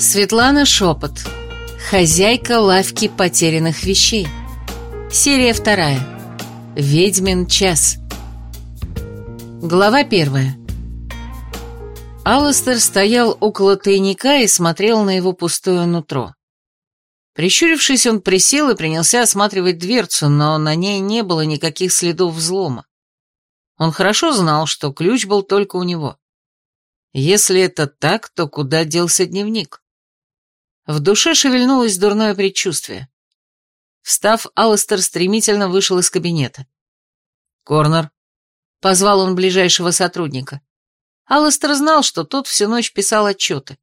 Светлана Шепот. Хозяйка лавки потерянных вещей. Серия вторая. Ведьмин час. Глава первая. Алластер стоял около тайника и смотрел на его пустое нутро. Прищурившись, он присел и принялся осматривать дверцу, но на ней не было никаких следов взлома. Он хорошо знал, что ключ был только у него. Если это так, то куда делся дневник? В душе шевельнулось дурное предчувствие. Встав, Алластер стремительно вышел из кабинета. «Корнер», — позвал он ближайшего сотрудника. Алластер знал, что тот всю ночь писал отчеты.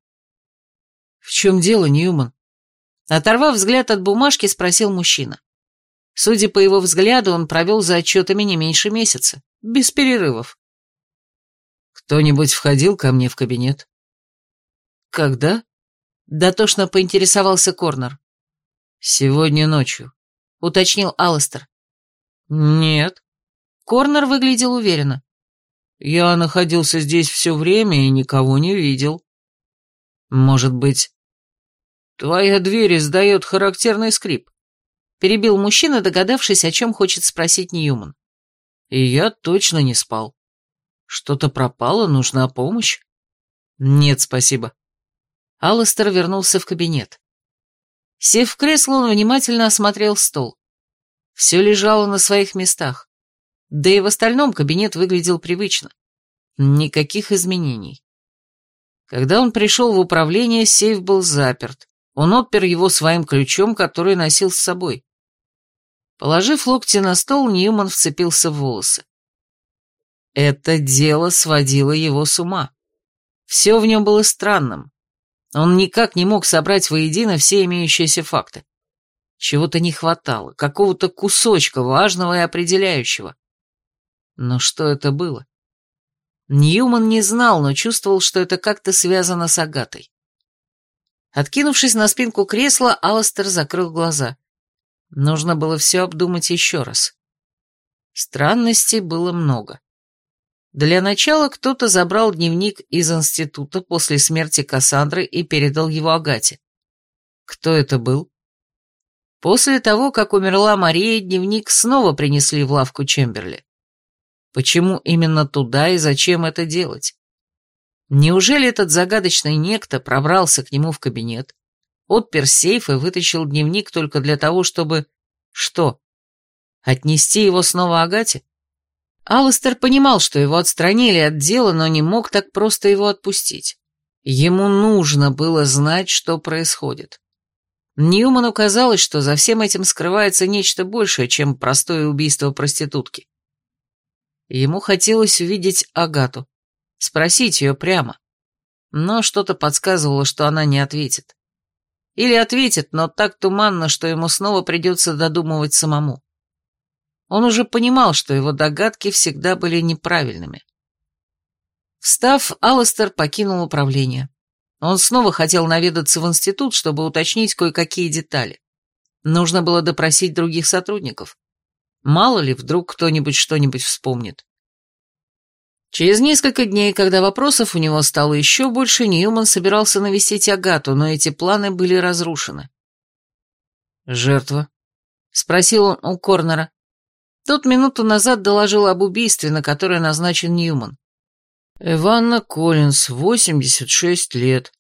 «В чем дело, Ньюман?» Оторвав взгляд от бумажки, спросил мужчина. Судя по его взгляду, он провел за отчетами не меньше месяца, без перерывов. «Кто-нибудь входил ко мне в кабинет?» «Когда?» Дотошно поинтересовался Корнер. «Сегодня ночью», — уточнил Алластер. «Нет». Корнер выглядел уверенно. «Я находился здесь все время и никого не видел». «Может быть...» «Твоя дверь издает характерный скрип», — перебил мужчина, догадавшись, о чем хочет спросить Ньюман. «И я точно не спал. Что-то пропало, нужна помощь?» «Нет, спасибо», Алластер вернулся в кабинет. Сев в кресло, он внимательно осмотрел стол. Все лежало на своих местах. Да и в остальном кабинет выглядел привычно. Никаких изменений. Когда он пришел в управление, сейф был заперт. Он отпер его своим ключом, который носил с собой. Положив локти на стол, Ньюман вцепился в волосы. Это дело сводило его с ума. Все в нем было странным. Он никак не мог собрать воедино все имеющиеся факты. Чего-то не хватало, какого-то кусочка важного и определяющего. Но что это было? Ньюман не знал, но чувствовал, что это как-то связано с Агатой. Откинувшись на спинку кресла, Алластер закрыл глаза. Нужно было все обдумать еще раз. Странностей было много. Для начала кто-то забрал дневник из института после смерти Кассандры и передал его Агате. Кто это был? После того, как умерла Мария, дневник снова принесли в лавку Чемберли. Почему именно туда и зачем это делать? Неужели этот загадочный некто пробрался к нему в кабинет, отпер сейф и вытащил дневник только для того, чтобы... Что? Отнести его снова Агате? Алластер понимал, что его отстранили от дела, но не мог так просто его отпустить. Ему нужно было знать, что происходит. Ньюману казалось, что за всем этим скрывается нечто большее, чем простое убийство проститутки. Ему хотелось увидеть Агату, спросить ее прямо. Но что-то подсказывало, что она не ответит. Или ответит, но так туманно, что ему снова придется додумывать самому. Он уже понимал, что его догадки всегда были неправильными. Встав, Алластер покинул управление. Он снова хотел наведаться в институт, чтобы уточнить кое-какие детали. Нужно было допросить других сотрудников. Мало ли, вдруг кто-нибудь что-нибудь вспомнит. Через несколько дней, когда вопросов у него стало еще больше, Ньюман собирался навестить Агату, но эти планы были разрушены. «Жертва?» — спросил он у Корнера. Тот минуту назад доложил об убийстве, на которое назначен Ньюман. Эванна Коллинз, 86 лет.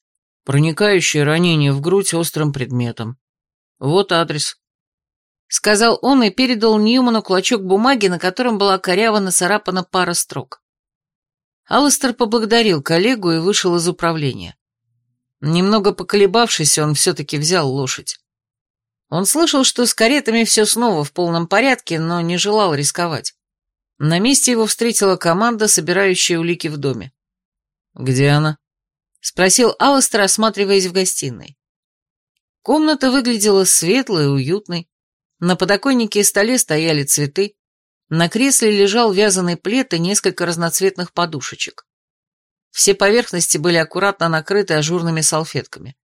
Проникающее ранение в грудь острым предметом. Вот адрес. Сказал он и передал Ньюману клочок бумаги, на котором была коряво нацарапана пара строк. Алластер поблагодарил коллегу и вышел из управления. Немного поколебавшись, он все-таки взял лошадь. Он слышал, что с каретами все снова в полном порядке, но не желал рисковать. На месте его встретила команда, собирающая улики в доме. «Где она?» — спросил Алластер, осматриваясь в гостиной. Комната выглядела светлой и уютной. На подоконнике и столе стояли цветы. На кресле лежал вязаный плед и несколько разноцветных подушечек. Все поверхности были аккуратно накрыты ажурными салфетками.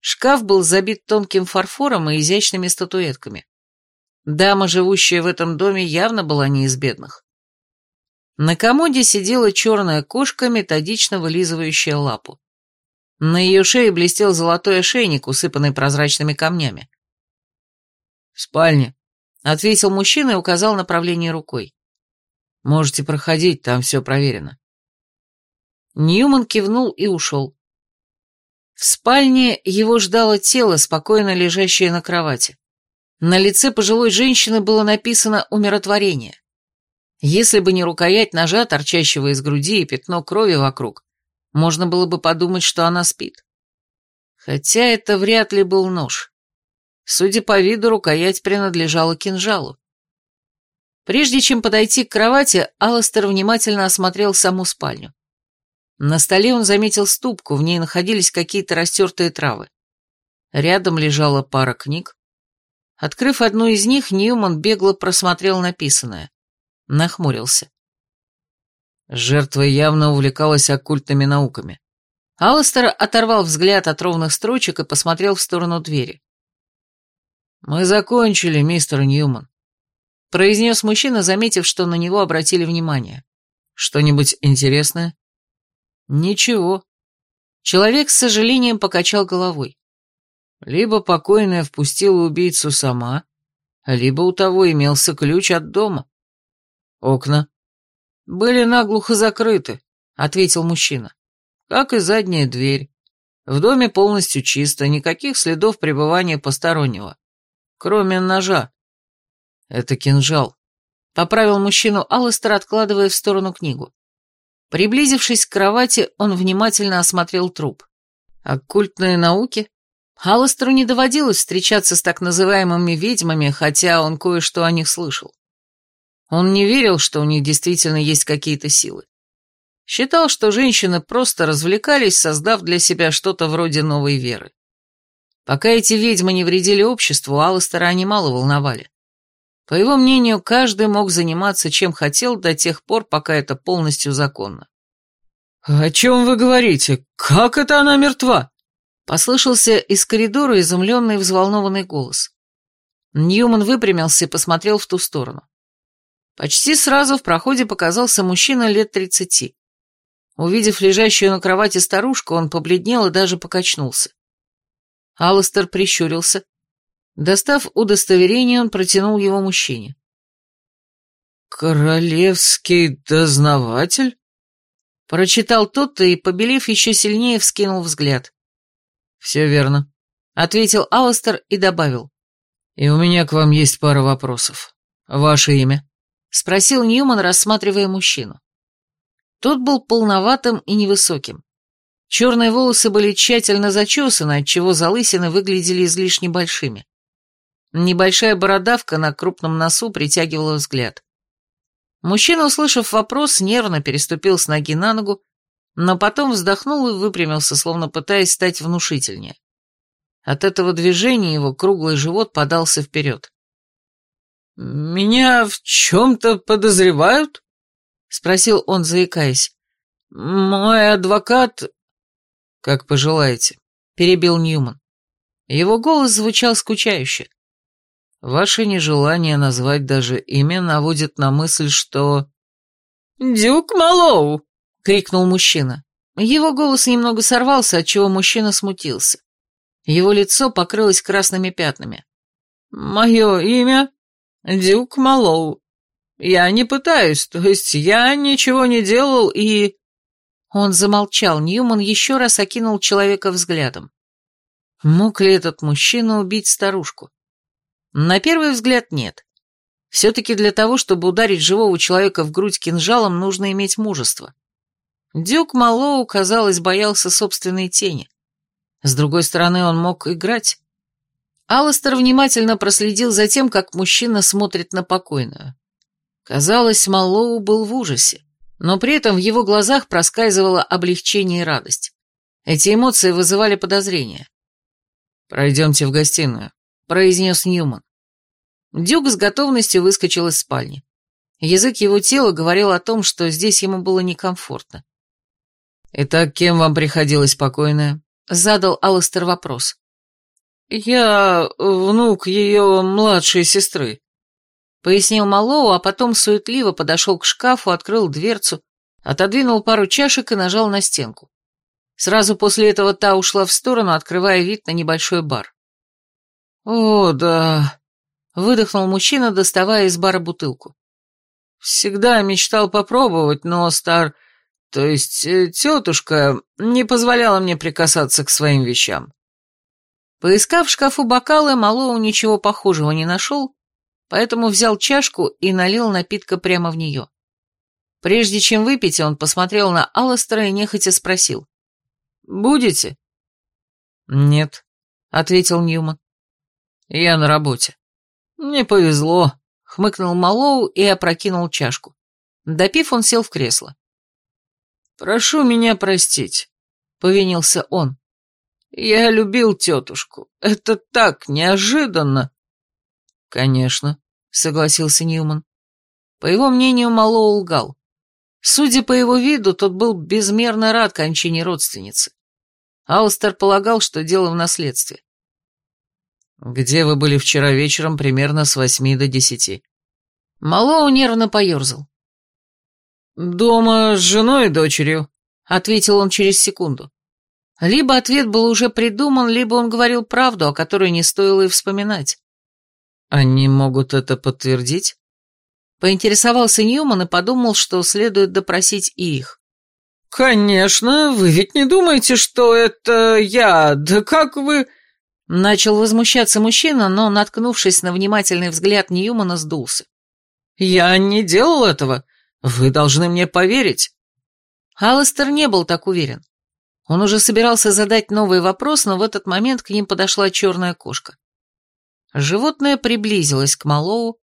Шкаф был забит тонким фарфором и изящными статуэтками. Дама, живущая в этом доме, явно была не из бедных. На комоде сидела черная кошка, методично вылизывающая лапу. На ее шее блестел золотой ошейник, усыпанный прозрачными камнями. «В спальне», — ответил мужчина и указал направление рукой. «Можете проходить, там все проверено». Ньюман кивнул и ушел. В спальне его ждало тело, спокойно лежащее на кровати. На лице пожилой женщины было написано «умиротворение». Если бы не рукоять ножа, торчащего из груди, и пятно крови вокруг, можно было бы подумать, что она спит. Хотя это вряд ли был нож. Судя по виду, рукоять принадлежала кинжалу. Прежде чем подойти к кровати, Алластер внимательно осмотрел саму спальню. На столе он заметил ступку, в ней находились какие-то растертые травы. Рядом лежала пара книг. Открыв одну из них, Ньюман бегло просмотрел написанное. Нахмурился. Жертва явно увлекалась оккультными науками. Алластер оторвал взгляд от ровных строчек и посмотрел в сторону двери. «Мы закончили, мистер Ньюман», — произнес мужчина, заметив, что на него обратили внимание. «Что-нибудь интересное?» Ничего. Человек с сожалением покачал головой. Либо покойная впустила убийцу сама, либо у того имелся ключ от дома. Окна были наглухо закрыты, ответил мужчина. Как и задняя дверь. В доме полностью чисто, никаких следов пребывания постороннего. Кроме ножа. Это кинжал. Поправил мужчину Алластер, откладывая в сторону книгу. Приблизившись к кровати, он внимательно осмотрел труп. Оккультные науки? Алластеру не доводилось встречаться с так называемыми ведьмами, хотя он кое-что о них слышал. Он не верил, что у них действительно есть какие-то силы. Считал, что женщины просто развлекались, создав для себя что-то вроде новой веры. Пока эти ведьмы не вредили обществу, Алластера они мало волновали. По его мнению, каждый мог заниматься чем хотел до тех пор, пока это полностью законно. «О чем вы говорите? Как это она мертва?» Послышался из коридора изумленный взволнованный голос. Ньюман выпрямился и посмотрел в ту сторону. Почти сразу в проходе показался мужчина лет тридцати. Увидев лежащую на кровати старушку, он побледнел и даже покачнулся. Алластер прищурился, Достав удостоверение, он протянул его мужчине. «Королевский дознаватель?» Прочитал тот и, побелев еще сильнее, вскинул взгляд. «Все верно», — ответил Алластер и добавил. «И у меня к вам есть пара вопросов. Ваше имя?» — спросил Ньюман, рассматривая мужчину. Тот был полноватым и невысоким. Черные волосы были тщательно зачесаны, отчего залысины выглядели излишне большими. Небольшая бородавка на крупном носу притягивала взгляд. Мужчина, услышав вопрос, нервно переступил с ноги на ногу, но потом вздохнул и выпрямился, словно пытаясь стать внушительнее. От этого движения его круглый живот подался вперед. «Меня в чем-то подозревают?» — спросил он, заикаясь. «Мой адвокат...» «Как пожелаете», — перебил Ньюман. Его голос звучал скучающе. Ваше нежелание назвать даже имя наводит на мысль, что... «Дюк Малоу!» — крикнул мужчина. Его голос немного сорвался, отчего мужчина смутился. Его лицо покрылось красными пятнами. «Мое имя Дюк Малоу. Я не пытаюсь, то есть я ничего не делал и...» Он замолчал, Ньюман еще раз окинул человека взглядом. Мог ли этот мужчина убить старушку? На первый взгляд нет. Все-таки для того, чтобы ударить живого человека в грудь кинжалом, нужно иметь мужество. Дюк Малоу, казалось, боялся собственной тени. С другой стороны, он мог играть. Алластер внимательно проследил за тем, как мужчина смотрит на покойную. Казалось, Малоу был в ужасе, но при этом в его глазах проскальзывало облегчение и радость. Эти эмоции вызывали подозрения. «Пройдемте в гостиную», произнес Ньюман. Дюк с готовностью выскочил из спальни. Язык его тела говорил о том, что здесь ему было некомфортно. «Итак, кем вам приходилось покойная?» — задал Алластер вопрос. «Я внук ее младшей сестры», — пояснил Малоу, а потом суетливо подошел к шкафу, открыл дверцу, отодвинул пару чашек и нажал на стенку. Сразу после этого та ушла в сторону, открывая вид на небольшой бар. «О, да», — выдохнул мужчина, доставая из бара бутылку. «Всегда мечтал попробовать, но стар... То есть э, тетушка не позволяла мне прикасаться к своим вещам». Поискав в шкафу бокалы, Малоу ничего похожего не нашел, поэтому взял чашку и налил напитка прямо в нее. Прежде чем выпить, он посмотрел на Алластера и нехотя спросил. «Будете?» «Нет», — ответил Ньюман. «Я на работе». «Не повезло», — хмыкнул Малоу и опрокинул чашку. Допив, он сел в кресло. «Прошу меня простить», — повинился он. Я любил тетушку. Это так неожиданно. Конечно, согласился Ньюман. По его мнению, Мало лгал. Судя по его виду, тот был безмерно рад кончине родственницы. Алстер полагал, что дело в наследстве. «Где вы были вчера вечером примерно с восьми до десяти?» Малоу нервно поерзал. «Дома с женой и дочерью», — ответил он через секунду. Либо ответ был уже придуман, либо он говорил правду, о которой не стоило и вспоминать. «Они могут это подтвердить?» Поинтересовался Ньюман и подумал, что следует допросить и их. «Конечно, вы ведь не думаете, что это я? Да как вы...» Начал возмущаться мужчина, но, наткнувшись на внимательный взгляд Ньюмана, сдулся. «Я не делал этого. Вы должны мне поверить». Алластер не был так уверен. Он уже собирался задать новый вопрос, но в этот момент к ним подошла черная кошка. Животное приблизилось к Малоу.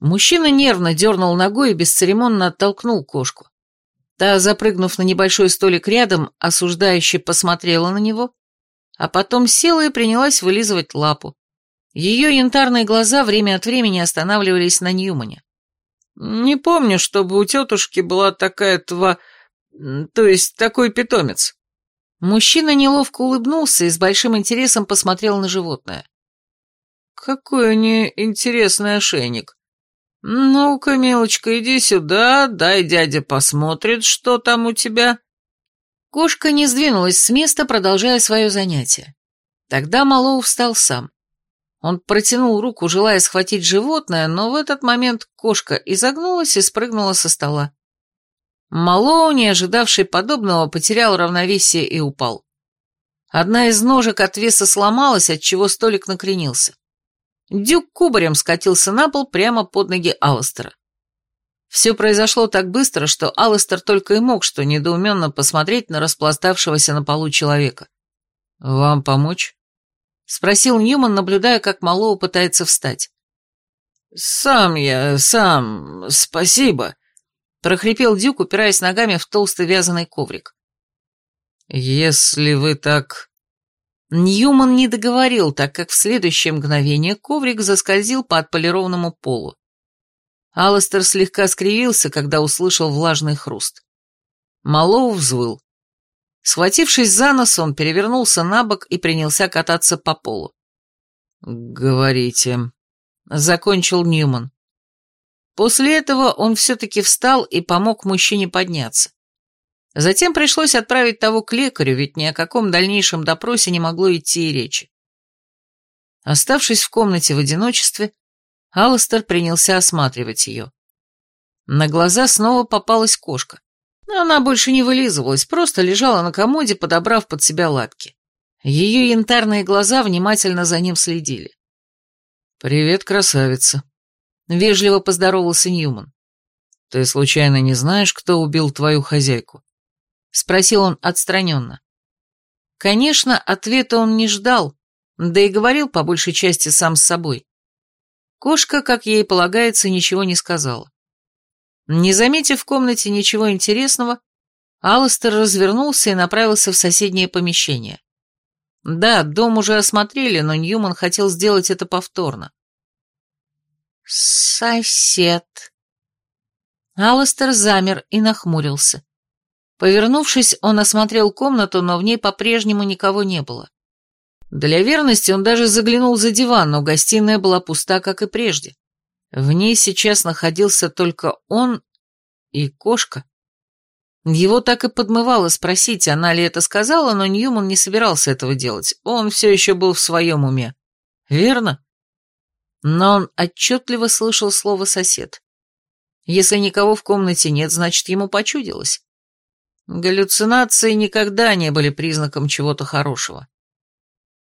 Мужчина нервно дернул ногой и бесцеремонно оттолкнул кошку. Та, запрыгнув на небольшой столик рядом, осуждающе посмотрела на него, а потом села и принялась вылизывать лапу. Ее янтарные глаза время от времени останавливались на Ньюмане. «Не помню, чтобы у тетушки была такая тва... то есть такой питомец», Мужчина неловко улыбнулся и с большим интересом посмотрел на животное. «Какой они интересный ошейник. Ну-ка, мелочка, иди сюда, дай дядя посмотрит, что там у тебя». Кошка не сдвинулась с места, продолжая свое занятие. Тогда Малоу встал сам. Он протянул руку, желая схватить животное, но в этот момент кошка изогнулась и спрыгнула со стола. Малоу, не ожидавший подобного, потерял равновесие и упал. Одна из ножек от веса сломалась, отчего столик накренился. Дюк кубарем скатился на пол прямо под ноги Алластера. Все произошло так быстро, что Алластер только и мог что недоуменно посмотреть на распластавшегося на полу человека. «Вам помочь?» — спросил Ньюман, наблюдая, как Малоу пытается встать. «Сам я, сам, спасибо», прохрипел Дюк, упираясь ногами в толстый вязаный коврик. «Если вы так...» Ньюман не договорил, так как в следующее мгновение коврик заскользил по отполированному полу. Алластер слегка скривился, когда услышал влажный хруст. Малоу взвыл. Схватившись за нос, он перевернулся на бок и принялся кататься по полу. «Говорите», — закончил Ньюман. После этого он все-таки встал и помог мужчине подняться. Затем пришлось отправить того к лекарю, ведь ни о каком дальнейшем допросе не могло идти и речи. Оставшись в комнате в одиночестве, Алластер принялся осматривать ее. На глаза снова попалась кошка. Но она больше не вылизывалась, просто лежала на комоде, подобрав под себя лапки. Ее янтарные глаза внимательно за ним следили. «Привет, красавица», Вежливо поздоровался Ньюман. «Ты случайно не знаешь, кто убил твою хозяйку?» Спросил он отстраненно. Конечно, ответа он не ждал, да и говорил по большей части сам с собой. Кошка, как ей полагается, ничего не сказала. Не заметив в комнате ничего интересного, Алластер развернулся и направился в соседнее помещение. Да, дом уже осмотрели, но Ньюман хотел сделать это повторно. «Сосед». Алластер замер и нахмурился. Повернувшись, он осмотрел комнату, но в ней по-прежнему никого не было. Для верности он даже заглянул за диван, но гостиная была пуста, как и прежде. В ней сейчас находился только он и кошка. Его так и подмывало спросить, она ли это сказала, но Ньюман не собирался этого делать. Он все еще был в своем уме. Верно? Но он отчетливо слышал слово «сосед». Если никого в комнате нет, значит, ему почудилось. Галлюцинации никогда не были признаком чего-то хорошего.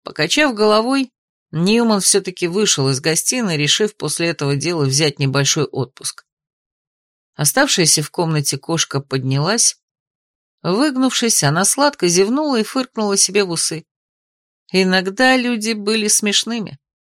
Покачав головой, Ньюман все-таки вышел из гостиной, решив после этого дела взять небольшой отпуск. Оставшаяся в комнате кошка поднялась. Выгнувшись, она сладко зевнула и фыркнула себе в усы. Иногда люди были смешными.